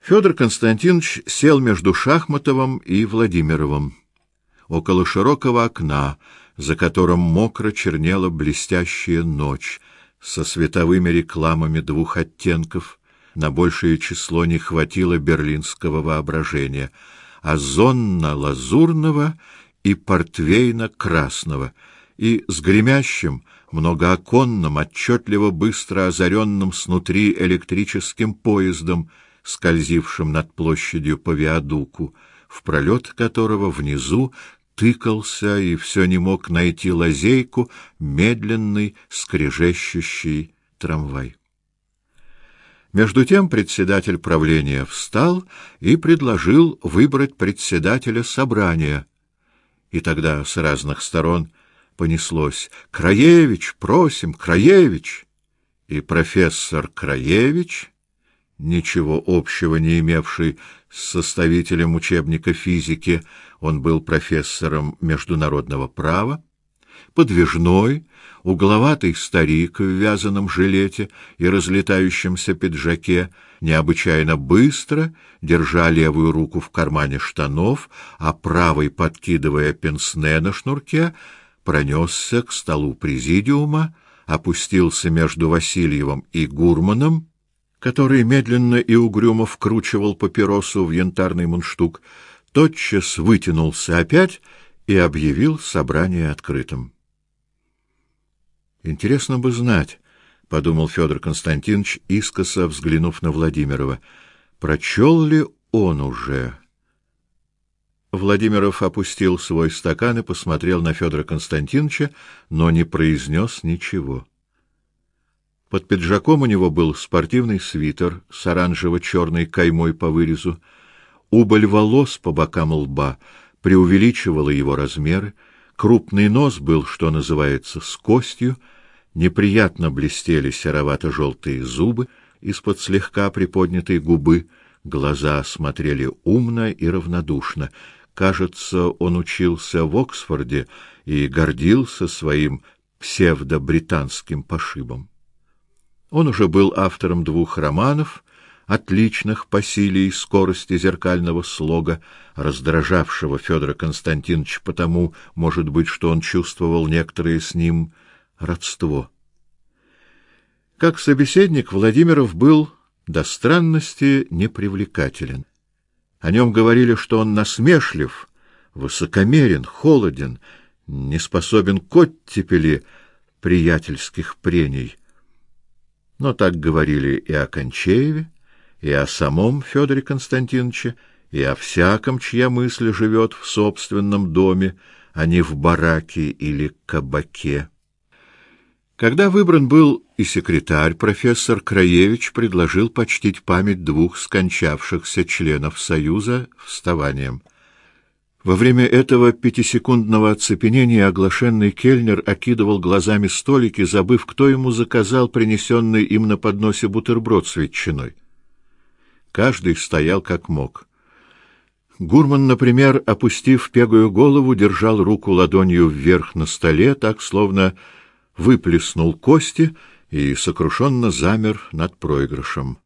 Федор Константинович сел между Шахматовым и Владимировым около широкого окна, за которым мокро чернела блестящая ночь со световыми рекламами двух оттенков. На большее число не хватило берлинского воображения, озонно-лазурного и портвейно-красного, и с гремящим, многооконным, отчетливо быстро озаренным снутри электрическим поездом, скользившим над площадью по виадуку, в пролет которого внизу тыкался и все не мог найти лазейку медленный, скрежещущий трамвай. Между тем председатель правления встал и предложил выбрать председателя собрания. И тогда с разных сторон понеслось «Краевич, просим, Краевич!» И профессор Краевич ничего общего не имевший с составителем учебника физики, он был профессором международного права, подвижной, угловатый старик в вязаном жилете и разлетающемся пиджаке, необычайно быстро, держа левую руку в кармане штанов, а правой подкидывая пенсне на шнурке, пронесся к столу президиума, опустился между Васильевым и Гурманом, который медленно и угрюмо вкручивал папиросу в янтарный мундштук, тотчас вытянулся опять и объявил собрание открытым. Интересно бы знать, подумал Федор Константинович, искоса взглянув на Владимирова, прочел ли он уже. Владимиров опустил свой стакан и посмотрел на Федора Константиновича, но не произнес ничего. Под пиджаком у него был спортивный свитер с оранжево-черной каймой по вырезу. Убыль волос по бокам лба преувеличивала его размеры. Крупный нос был, что называется, с костью. Неприятно блестели серовато-желтые зубы из-под слегка приподнятой губы. Глаза смотрели умно и равнодушно. Кажется, он учился в Оксфорде и гордился своим псевдо-британским пошибом. Он уже был автором двух романов, отличных по силе и скорости зеркального слога, раздражавшего Федора Константиновича потому, может быть, что он чувствовал некоторое с ним родство. Как собеседник Владимиров был до странности непривлекателен. О нем говорили, что он насмешлив, высокомерен, холоден, не способен к оттепели приятельских прений — но так говорили и о Кончееве, и о самом Федоре Константиновиче, и о всяком, чья мысль живет в собственном доме, а не в бараке или кабаке. Когда выбран был и секретарь, профессор Краевич предложил почтить память двух скончавшихся членов Союза вставанием — во время этого пятисекундного оцепенения оглашенный кельнер окидывал глазами столики, забыв, кто ему заказал принесенный им на подносе бутерброд с ветчиной. Каждый стоял как мог. Гурман, например, опустив пегую голову, держал руку ладонью вверх на столе, так словно выплеснул кости и сокрушенно замер над проигрышем.